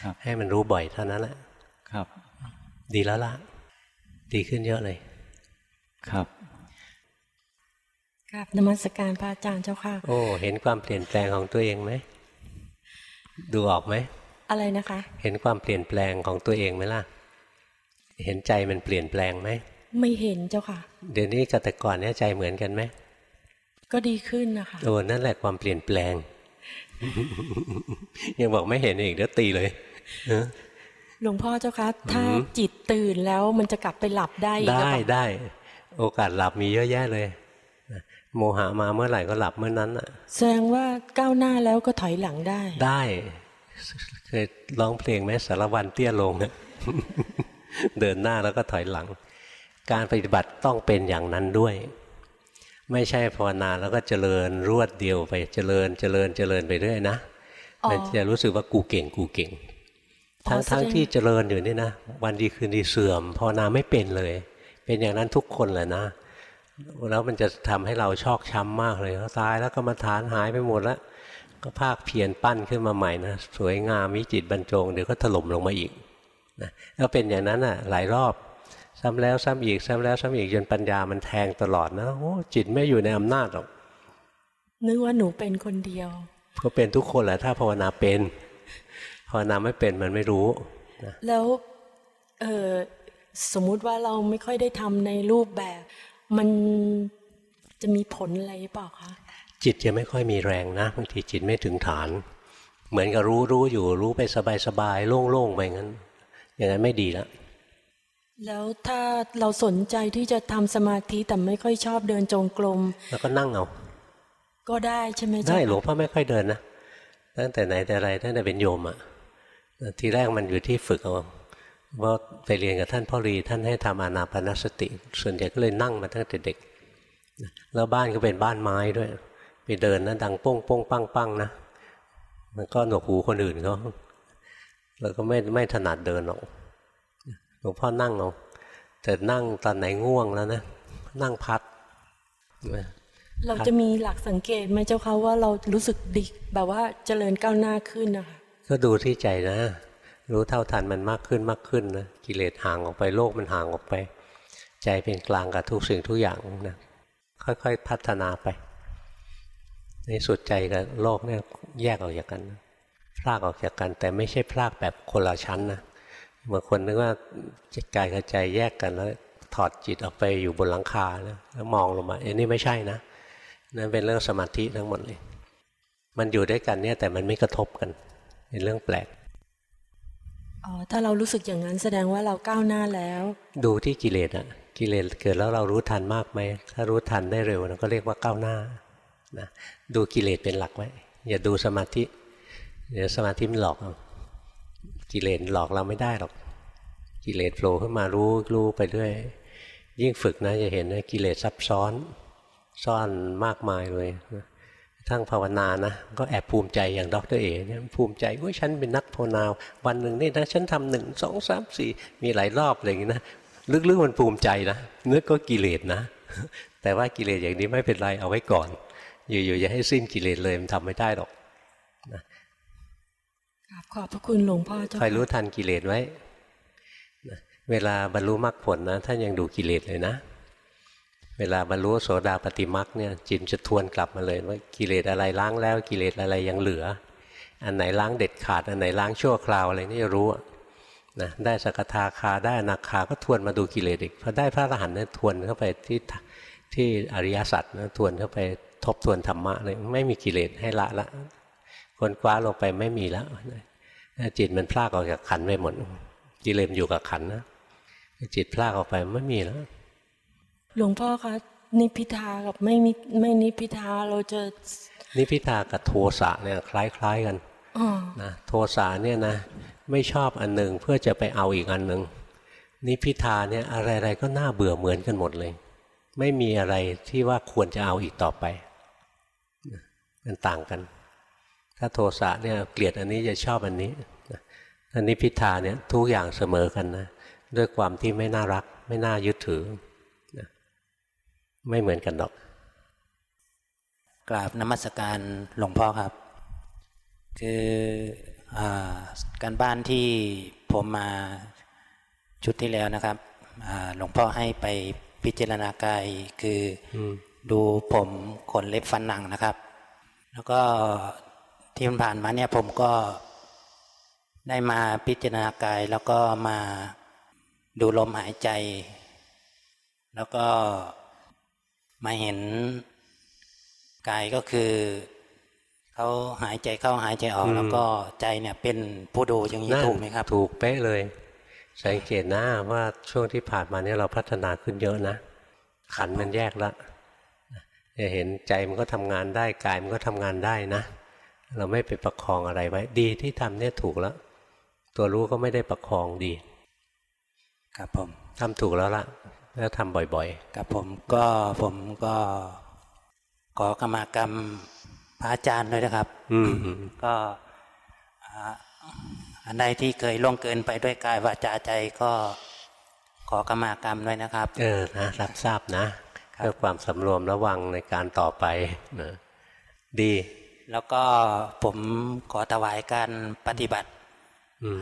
ครับให้มันรู้บ่อยเท่านั้นแหละครับ ดีแล้วล่ะ ดีขึ้นเยอะเลย ครับครับนมัสการพระอาจารย์เจ้าค่ะ โอ้ เห็นความเปลี่ยนแปลงของตัวเองไหม ดูออกไหม อะไรนะคะ เห็นความเปลี่ยนแปลงของตัวเองไหมล่ะ เห็นใจมันเปลี่ยนแปลงไหม ไม่เห็นเจ้าค่ะ เดี๋ยวนี้กับแต่ก่อนเนี่ยใจเหมือนกันไหมก็ดีขึ้นนะคะโอ้นั่นแหละความเปลี่ยนแปลง ยังบอกไม่เห็นอีกเดี๋ยวตีเลยเออหลวงพ่อเจ้าคะถ้าจิตตื่นแล้วมันจะกลับไปหลับได้อีกหรือได้เปล่าได้ โอกาสหลับมีเยอะแยะเลยโมหะมาเมื่อไหร่ก็หลับเมื่อนั้นอะ แสดงว่าก้าวหน้าแล้วก็ถอยหลังได้ ได้เคยร้องเพลงไหมสารวันเตี้ยลงอะเดินหน้าแล้วก็ถอยหลัง การปฏิบัติต้องเป็นอย่างนั้นด้วย ไม่ใช่ภาวนาแล้วก็เจริญรวดเดียวไปเจริญเจริญเจริญไปเรื่อยนะอ๋อมันจะรู้สึกว่ากูเก่งกูเก่งอ๋อทั้งแสดงทั้งที่เจริญอยู่นี่นะวันดีคืนดีเสื่อมภาวนาไม่เป็นเลย เป็นอย่างนั้นทุกคนแหละนะแล้วมันจะทำให้เราชอกช้ำมากเลยตายแล้วก็มาฐานหายไปหมดแล้ว ก็ภาคเพียรปั้นขึ้นมาใหม่นะสวยงามวิจิตรบรรจงเดี๋ยวก็ถล่มลงมาอีกนะแล้วเป็นอย่างนั้นอะหลายรอบ ซ้ำแล้วซ้ำอีกซ้ำแล้วซ้ำอีกจนปัญญามันแทงตลอดนะโอ้จิตไม่อยู่ในอำนาจหรอกนึกว่าหนูเป็นคนเดียว ก็เป็นทุกคนแหละถ้าภาวนาเป็นภาวนาไม่เป็นมันไม่รู้นะแล้วเออสมมุติว่าเราไม่ค่อยได้ทำในรูปแบบ มันจะมีผลอะไรหรือเปล่าคะจิตจะไม่ค่อยมีแรงนะบางทีจิตไม่ถึงฐาน เหมือนกับรู้รู้อยู่รู้ไปสบายๆโล่งๆไปงั้น อย่างนั้นไม่ดีแล้ว แล้วถ้าเราสนใจที่จะทำสมาธิแต่ไม่ค่อยชอบเดินจงกรมแล้วก็นั่งเอาก็ได้ใช่ไหมได้เจ้าหลวงคะพ่อไม่ค่อยเดินนะตั้งแต่ไหนแต่ไรตั้งแต่เป็นโยมอะทีแรกมันอยู่ที่ฝึกเอาว่าไปเรียนกับท่านพ่อรีท่านให้ทำอานาปานสติ ส่วนใหญ่ก็เลยนั่งมาตั้งแต่เด็กแล้วบ้านก็เป็นบ้านไม้ด้วย ไปเดินนะดังโป้งโป้งปังปังนะมันก็หนวกหูคนอื่นเขาแล้วก็ไม่ไม่ถนัดเดินหรอก หลวงพ่อนั่งเอาแต่นั่งตอนไหนง่วงแล้วนะนั่งพัด เราจะมีหลักสังเกตไหมเจ้าคะว่าเรารู้สึกดีแบบว่าเจริญก้าวหน้าขึ้นนะคะก็ดูที่ใจนะ รู้เท่าทันมันมากขึ้นมากขึ้นนะกิเลสห่างออกไปโลกมันห่างออกไป ใจเป็นกลางกับทุกสิ่งทุกอย่างนะค่อยๆพัฒนาไป ในสุดใจกับโลกเนี่ยแยกออกจากกันพลากออกจากกัน แต่ไม่ใช่พลากแบบคนละชั้นนะ บางคนนึกว่าจิตกายกับใจแยกกันแล้ว ถอดจิตออกไปอยู่บนหลังคาแล้วมองลงมาอันนี้ไม่ใช่นะนั่นเป็นเรื่องสมาธิทั้งหมดเลย มันอยู่ด้วยกันเนี่ยแต่มันไม่กระทบกัน เป็นเรื่องแปลกอ๋อถ้าเรารู้สึกอย่างนั้นแสดงว่าเราก้าวหน้าแล้ว ดูที่กิเลสอะกิเลสเกิดแล้วเรารู้ทันมากไหมถ้ารู้ทันได้เร็วนะก็เรียกว่าก้าวหน้านะดูกิเลสเป็นหลักไว้ อย่าดูสมาธิเดี๋ยวสมาธิมันหลอกเอา กิเลสหลอกเราไม่ได้หรอก กิเลสโผล่ขึ้นมารู้รู้ไปด้วย ยิ่งฝึกนะจะเห็นนะกิเลสซับซ้อน ซ่อนมากมายเลยทั้งภาวนานะก็แอบภูมิใจอย่างดรเอเนี่ยภูมิใจว่าฉันเป็นนักภาวนาวันหนึ่งนี่นะฉันทำหนึ่งสองสามสี่มีหลายรอบอะไรอย่างนี้นะลึกๆมันภูมิใจนะนึกก็กิเลสนะ แต่ว่ากิเลสอย่างนี้ไม่เป็นไรเอาไว้ก่อน อยู่ๆอย่าให้สิ้นกิเลสเลยมันทำไม่ได้หรอก ขอบพระคุณหลวงพ่อเจ้าคอยรู้ทันกิเลสไว้ เวลาบรรลุมรรคผลนะท่านยังดูกิเลสเลยนะ เวลาบรรลุโสดาปฏิมรรคเนี่ยจิตจะทวนกลับมาเลยว่ากิเลสอะไรล้างแล้วกิเลสอะไรยังเหลือ อันไหนล้างเด็ดขาด อันไหนล้างชั่วคราวอะไรนี่จะรู้นะได้สกทาคาได้อนาคาก็ทวนมาดูกิเลสอีกพอได้พระอรหันต์เนี่ยทวนเข้าไปที่ที่อริยสัจนะทวนเข้าไปทบทวนธรรมะเลยไม่มีกิเลสให้ละละคนคว้าลงไปไม่มีแล้ว จิตมันพลากออกจากขันไปหมดกิเลสอยู่กับขันนะจิตพลากออกไปไม่มีแล้ว หลวงพ่อคะนิพิทากับไม่ไม่นิพิทาเราจะนิพิทากับโทสะเนี่ยคล้าย ๆกันนะโทสะเนี่ยนะไม่ชอบอันหนึ่งเพื่อจะไปเอาอีกอันหนึ่งนิพิทาเนี่ยอะไรๆก็น่าเบื่อเหมือนกันหมดเลย ไม่มีอะไรที่ว่าควรจะเอาอีกต่อไปมันต่างกัน ถ้าโทสะเนี่ยเกลียดอันนี้จะชอบอันนี้อันนี้พิธาเนี่ยทุกอย่างเสมอกันนะด้วยความที่ไม่น่ารัก ไม่น่ายึดถือนะไม่เหมือนกันหรอก กราบนมัสการหลวงพ่อครับ คืออการบ้านที่ผมมาชุดที่แล้วนะครับหลวงพ่อให้ไปพิจารณากายคือดูผมขนเล็บฟันหนังนะครับ แล้วก็ ที่ผ่านมาเนี่ยผมก็ได้มาพิจารณากายแล้วก็มาดูลมหายใจ แล้วก็มาเห็นกายก็คือเขาหายใจเข้าหายใจออก แล้วก็ใจเนี่ยเป็นผู้ดูอย่างนี้ถูกไหมครับ ถูกเป๊ะเลย สังเกตนะว่าช่วงที่ผ่านมาเนี่ยเราพัฒนาขึ้นเยอะนะ ขันมันแยกแล้วจะเห็นใจมันก็ทำงานได้กายมันก็ทำงานได้นะ เราไม่ไปประคองอะไรไว้ ดีที่ทำเนี่ยถูกแล้ว ตัวรู้ก็ไม่ได้ประคองดี ครับผมทำถูกแล้วล่ะ แล้วทำบ่อยๆ ครับผมก็ผมก็ขอกรรมกรรมพระอาจารย์ด้วยนะครับ อืมก็อันใดที่เคยล่วงเกินไปด้วยกายวาจาใจก็ขอกรรมกรรมด้วยนะครับ เออนะรับทราบนะเพื่อความสำรวมระวังในการต่อไปนะดี แล้วก็ผมขอถวายการปฏิบัติ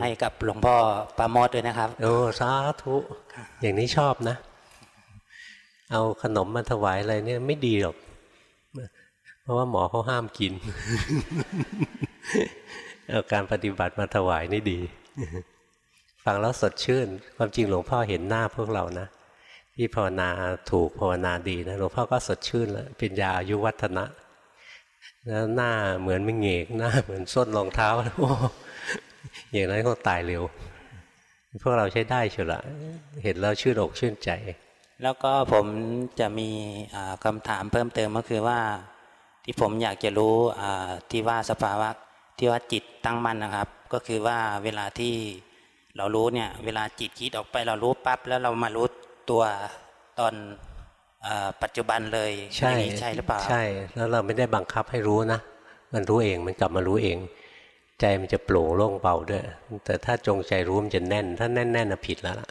ให้กับหลวงพ่อปาโมดด้วยนะครับ โอ้สาธุอย่างนี้ชอบนะ เอาขนมมาถวายอะไรเนี่ยไม่ดีหรอก เพราะว่าหมอเขาห้ามกินเอาการปฏิบัติมาถวายนี่ดี ฟังแล้วสดชื่น ความจริงหลวงพ่อเห็นหน้าพวกเรานะที่ภาวนาถูกภาวนาดีนะหลวงพ่อก็สดชื่นแล้วเป็นยาอายุวัฒนะ แล้วหน้าเหมือนไม่เงกหน้าเหมือนส้นรองเท้าโอ้อย่างนั้นก็ตายเร็ว พวกเราใช้ได้เชียวละเห็นแล้วชื่นอกชื่นใจ แล้วก็ผมจะมีคำถามเพิ่มเติมก็คือว่า ที่ผมอยากจะรู้ที่ว่าสภาวะที่ว่าจิตตั้งมั่นนะครับ ก็คือว่าเวลาที่เรารู้เนี่ย เวลาจิตคิดออกไปเรารู้ปั๊บแล้วเรามารู้ตัวตอน ปัจจุบันเลยใช่ใช่หรือเปล่าใช่ แล้วเราไม่ได้บังคับให้รู้นะ มันรู้เองมันกลับมารู้เอง ใจมันจะโปร่งโล่งเบาด้วย แต่ถ้าจงใจรู้มันจะแน่น ถ้าแน่นแน่นผิดแล้วล่ะ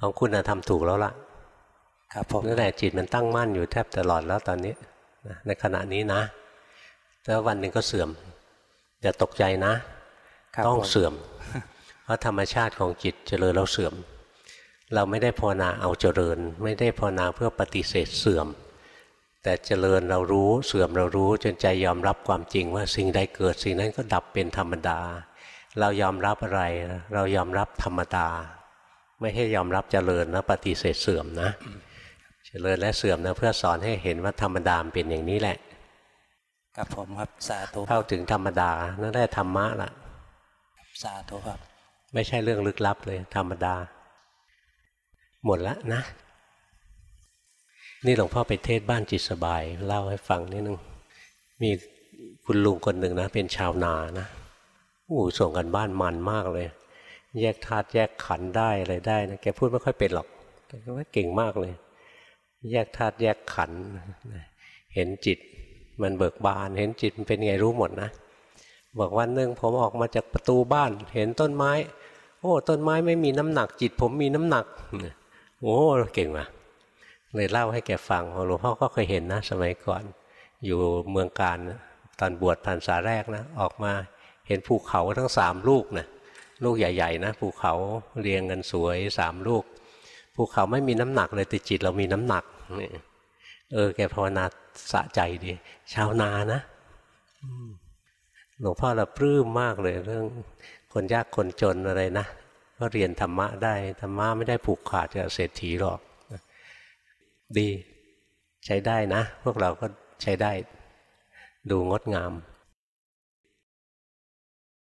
ของคุณทำถูกแล้วล่ะ ครับผมนั่นแหละจิตมันตั้งมั่นอยู่แทบตลอดแล้วตอนนี้ในขณะนี้นะแล้ววันหนึ่งก็เสื่อมอย่าตกใจนะ ต้องเสื่อม เพราะธรรมชาติของจิตเจริญแล้วเสื่อม เราไม่ได้ภาวนาเอาเจริญ ไม่ได้ภาวนาเพื่อปฏิเสธเสื่อม แต่เจริญเรารู้เสื่อมเรารู้จนใจยอมรับความจริงว่าสิ่งใดเกิดสิ่งนั้นก็ดับเป็นธรรมดา เรายอมรับอะไร เรายอมรับธรรมดา ไม่ให้ยอมรับเจริญนะปฏิเสธเสื่อมนะ เจริญและเสื่อมนะเพื่อสอนให้เห็นว่าธรรมดาเป็นอย่างนี้แหละกับผมครับสาธุเข้าถึงธรรมดานั่นได้ธรรมะละสาธุครับ ไม่ใช่เรื่องลึกลับเลย ธรรมดา หมดล้วนะ นี่หลวงพ่อไปเทศบ้านจิตสบาย เล่าให้ฟังนิดนึง มีคุณลุงคนหนึ่งนะ เป็นชาวนานะอู้ส่งกันบ้านมันมากเลย แยกธาตุแยกขันได้อะไรได้นะแกพูดไม่ค่อยเป็นหรอกแต่ก็เก่งมากเลย แยกธาตุแยกขัน เห็นจิตมันเบิกบาน เห็นจิตมันเป็นไงรู้หมดนะบอกวันหนึ่งผมออกมาจากประตูบ้าน เห็นต้นไม้ โอ้ ต้นไม้ไม่มีน้ำหนักจิต ผมมีน้ำหนัก โอ้เก่งว่ะเลยเล่าให้แกฟังหลวงพ่อก็เคยเห็นนะ สมัยก่อน อยู่เมืองการตอนบวชพรรษาแรกนะ ออกมาเห็นภูเขาทั้งสามลูกนะลูกใหญ่ ๆ นะภูเขาเรียงกันสวยสามลูกภูเขาไม่มีน้ำหนักเลยแต่จิตเรามีน้ำหนักเออ แกภาวนาสะใจดี ชาวนานะหลวงพ่อเราปลื้มมากเลยเรื่องคนยากคนจนอะไรนะ ก็เรียนธรรมะได้ธรรมะไม่ได้ผูกขาดกับเศรษฐีหรอก ดีใช้ได้นะ พวกเราก็ใช้ได้ ดูงดงาม